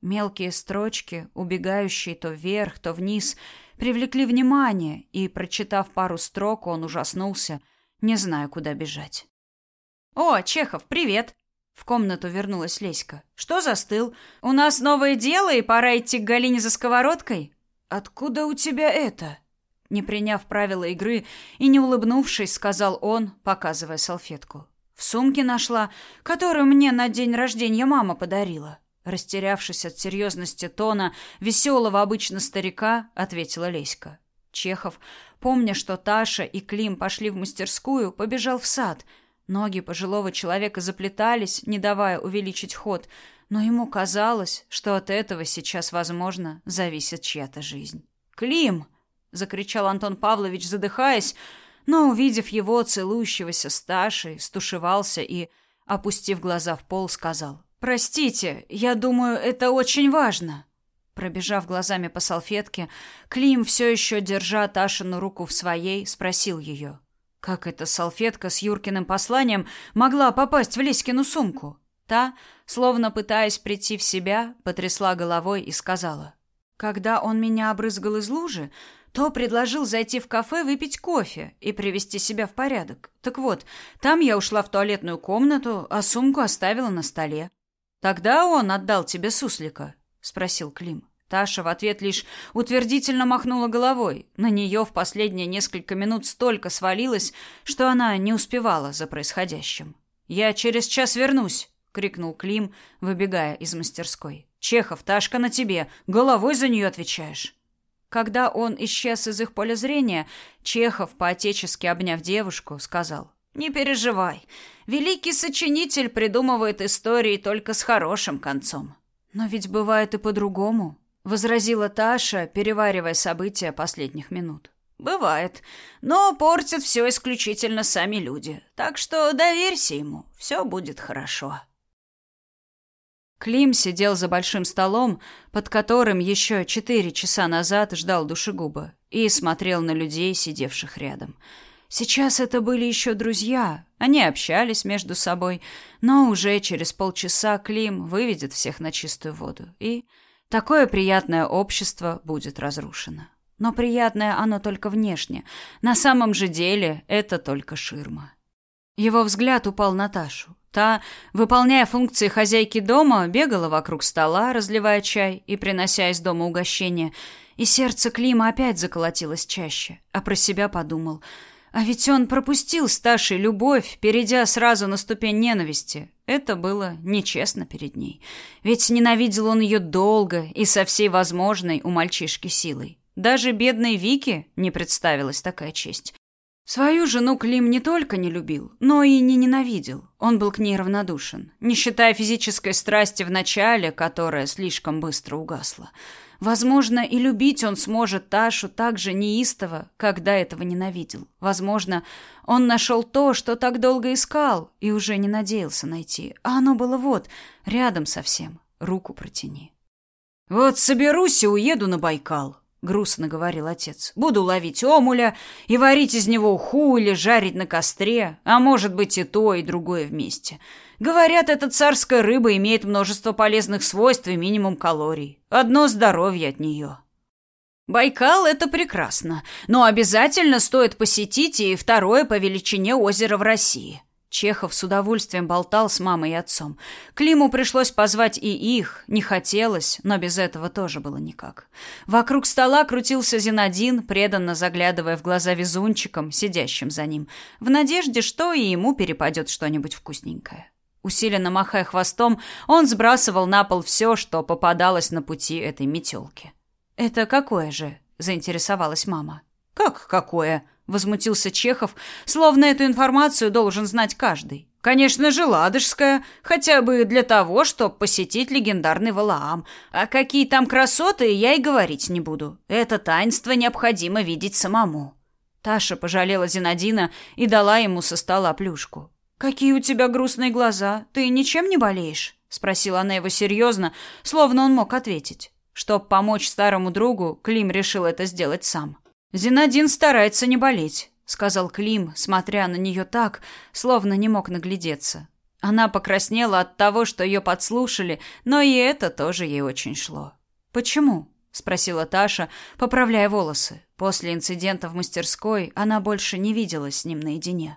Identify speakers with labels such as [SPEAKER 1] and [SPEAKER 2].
[SPEAKER 1] Мелкие строчки, убегающие то вверх, то вниз, привлекли внимание, и, прочитав пару строк, он ужаснулся, не зная, куда бежать. «О, Чехов, привет!» В комнату вернулась Леська. «Что застыл? У нас новое дело, и пора идти к Галине за сковородкой?» «Откуда у тебя это?» Не приняв правила игры и не улыбнувшись, сказал он, показывая салфетку. «В сумке нашла, которую мне на день рождения мама подарила». Растерявшись от серьезности тона, веселого обычно старика, ответила Леська. Чехов, помня, что Таша и Клим пошли в мастерскую, побежал в сад. Ноги пожилого человека заплетались, не давая увеличить ход, но ему казалось, что от этого сейчас, возможно, зависит чья-то жизнь. «Клим!» — закричал Антон Павлович, задыхаясь, но, увидев его, целующегося с Ташей, стушевался и, опустив глаза в пол, сказал «Простите, я думаю, это очень важно». Пробежав глазами по салфетке, Клим, все еще держа Ташину руку в своей, спросил ее. Как эта салфетка с Юркиным посланием могла попасть в Леськину сумку? Та, словно пытаясь прийти в себя, потрясла головой и сказала. «Когда он меня обрызгал из лужи, то предложил зайти в кафе выпить кофе и привести себя в порядок. Так вот, там я ушла в туалетную комнату, а сумку оставила на столе. Тогда он отдал тебе суслика, спросил Клим. Таша в ответ лишь утвердительно махнула головой. На нее в последние несколько минут столько свалилось, что она не успевала за происходящим. Я через час вернусь, крикнул Клим, выбегая из мастерской. Чехов, Ташка на тебе, головой за нее отвечаешь. Когда он исчез из их поля зрения, Чехов, поотечески обняв девушку, сказал: "Не переживай. Великий сочинитель придумывает истории только с хорошим концом. Но ведь бывает и по-другому", возразила Таша, переваривая события последних минут. Бывает, но портят все исключительно сами люди. Так что доверься ему, все будет хорошо. Клим сидел за большим столом, под которым еще четыре часа назад ждал душегуба, и смотрел на людей, сидевших рядом. Сейчас это были еще друзья. Они общались между собой, но уже через полчаса Клим выведет всех на чистую воду, и такое приятное общество будет разрушено. Но приятное оно только внешне. На самом же деле это только ширма. Его взгляд упал на Ташу. Та, выполняя функции хозяйки дома, бегала вокруг стола, разливая чай и принося из дома угощения, и сердце Клима опять заколотилось чаще, а про себя подумал. А ведь он пропустил с Ташей любовь, перейдя сразу на ступень ненависти. Это было нечестно перед ней. Ведь ненавидел он ее долго и со всей возможной у мальчишки силой. Даже бедной Вике не представилась такая честь. Свою жену Клим не только не любил, но и не ненавидел. Он был к ней равнодушен, не считая физической страсти в начале, которая слишком быстро угасла. Возможно, и любить он сможет Ташу так же неистово, как до этого ненавидел. Возможно, он нашел то, что так долго искал, и уже не надеялся найти. А оно было вот, рядом совсем. Руку протяни. «Вот соберусь и уеду на Байкал», грустно говорил отец. Буду ловить омуля и варить из него уху или жарить на костре, а может быть и то, и другое вместе. Говорят, эта царская рыба имеет множество полезных свойств и минимум калорий. Одно здоровье от нее. Байкал это прекрасно, но обязательно стоит посетить и второе по величине озеро в России. Чехов с удовольствием болтал с мамой и отцом. Климу пришлось позвать и их, не хотелось, но без этого тоже было никак. Вокруг стола крутился Зинадин, преданно заглядывая в глаза везунчикам, сидящим за ним, в надежде, что и ему перепадет что-нибудь вкусненькое. Усиленно махая хвостом, он сбрасывал на пол все, что попадалось на пути этой метелки. «Это какое же?» – заинтересовалась мама. «Как какое?» Возмутился Чехов, словно эту информацию должен знать каждый. Конечно же, ладожская, хотя бы для того, чтобы посетить легендарный Валаам. А какие там красоты, я и говорить не буду. Это таинство необходимо видеть самому. Таша пожалела Зинадина и дала ему со стола плюшку. Какие у тебя грустные глаза? Ты ничем не болеешь? спросила она его серьезно, словно он мог ответить. Чтоб помочь старому другу, Клим решил это сделать сам. Зинадин старается не болеть, сказал Клим, смотря на нее так, словно не мог наглядеться. Она покраснела от того, что ее подслушали, но и это тоже ей очень шло. «Почему?» — спросила Таша, поправляя волосы. После инцидента в мастерской она больше не виделась с ним наедине.